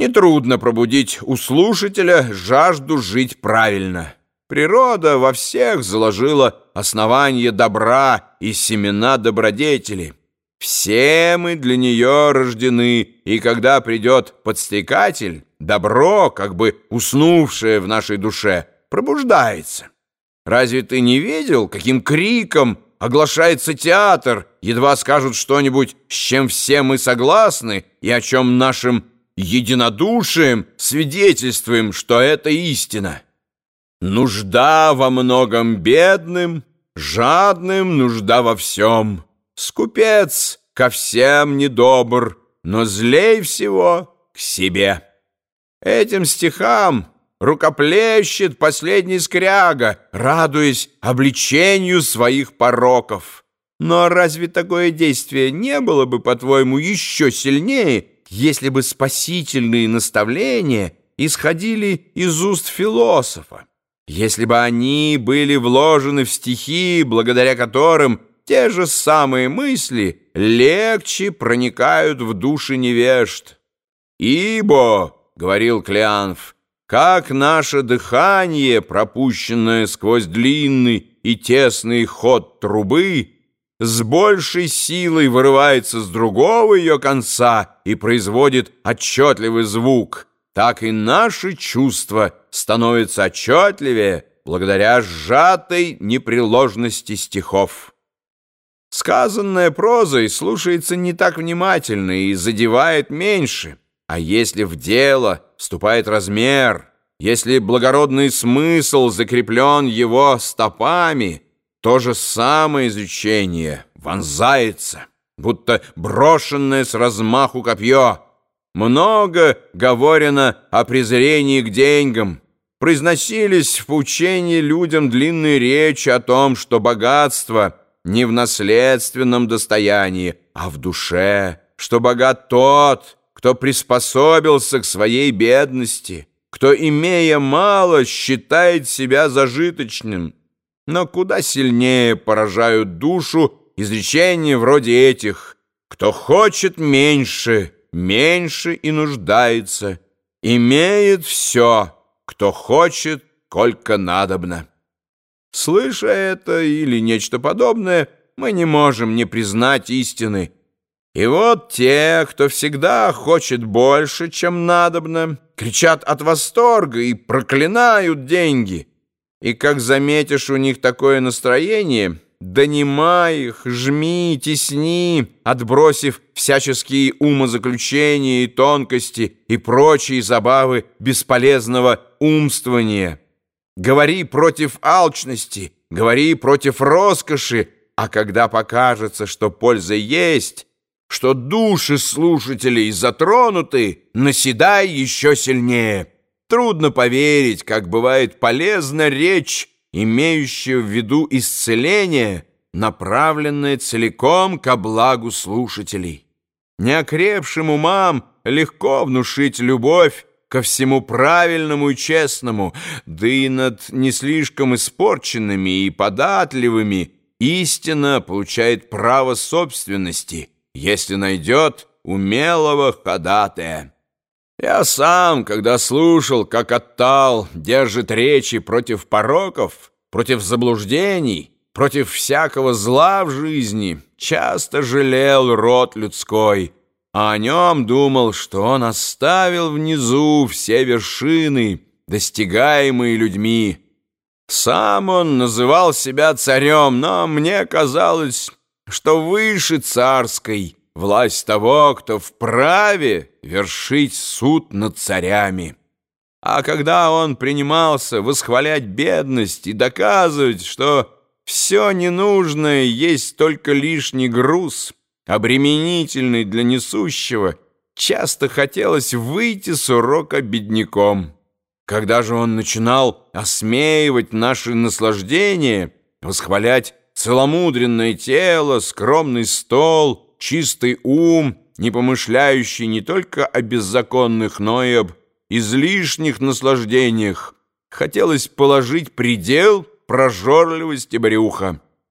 Нетрудно пробудить у слушателя жажду жить правильно. Природа во всех заложила основание добра и семена добродетели. Все мы для нее рождены, и когда придет подстрекатель, добро, как бы уснувшее в нашей душе, пробуждается. Разве ты не видел, каким криком оглашается театр, едва скажут что-нибудь, с чем все мы согласны, и о чем нашим единодушием свидетельствуем, что это истина? Нужда во многом бедным, жадным нужда во всем. Скупец ко всем недобр, но злей всего к себе. Этим стихам рукоплещет последний скряга, радуясь обличению своих пороков. Но разве такое действие не было бы, по-твоему, еще сильнее, если бы спасительные наставления исходили из уст философа? Если бы они были вложены в стихи, благодаря которым те же самые мысли легче проникают в души невежд. «Ибо, — говорил Клеанф, — как наше дыхание, пропущенное сквозь длинный и тесный ход трубы, с большей силой вырывается с другого ее конца и производит отчетливый звук, так и наши чувства становятся отчетливее благодаря сжатой непреложности стихов. Сказанное прозой слушается не так внимательно и задевает меньше, а если в дело вступает размер, если благородный смысл закреплен его стопами, то же самое изучение вонзается, будто брошенное с размаху копье. Много говорено о презрении к деньгам, произносились в поучении людям длинные речи о том, что богатство — не в наследственном достоянии, а в душе, что богат тот, кто приспособился к своей бедности, кто, имея мало, считает себя зажиточным. Но куда сильнее поражают душу изречения вроде этих «Кто хочет меньше, меньше и нуждается, имеет все, кто хочет, сколько надобно». Слыша это или нечто подобное, мы не можем не признать истины. И вот те, кто всегда хочет больше, чем надобно, кричат от восторга и проклинают деньги. И как заметишь у них такое настроение, донимай их, жми, тесни, отбросив всяческие умозаключения и тонкости и прочие забавы бесполезного умствования. Говори против алчности, говори против роскоши, а когда покажется, что польза есть, что души слушателей затронуты, наседай еще сильнее. Трудно поверить, как бывает полезна речь, имеющая в виду исцеление, направленная целиком ко благу слушателей. Неокрепшим умам легко внушить любовь, ко всему правильному и честному, да и над не слишком испорченными и податливыми истина получает право собственности, если найдет умелого ходатая. Я сам, когда слушал, как Оттал держит речи против пороков, против заблуждений, против всякого зла в жизни, часто жалел род людской — а о нем думал, что он оставил внизу все вершины, достигаемые людьми. Сам он называл себя царем, но мне казалось, что выше царской власть того, кто вправе вершить суд над царями. А когда он принимался восхвалять бедность и доказывать, что все ненужное есть только лишний груз — обременительный для несущего, часто хотелось выйти с урока бедняком. Когда же он начинал осмеивать наши наслаждения, восхвалять целомудренное тело, скромный стол, чистый ум, не помышляющий не только о беззаконных, но и об излишних наслаждениях, хотелось положить предел прожорливости брюха.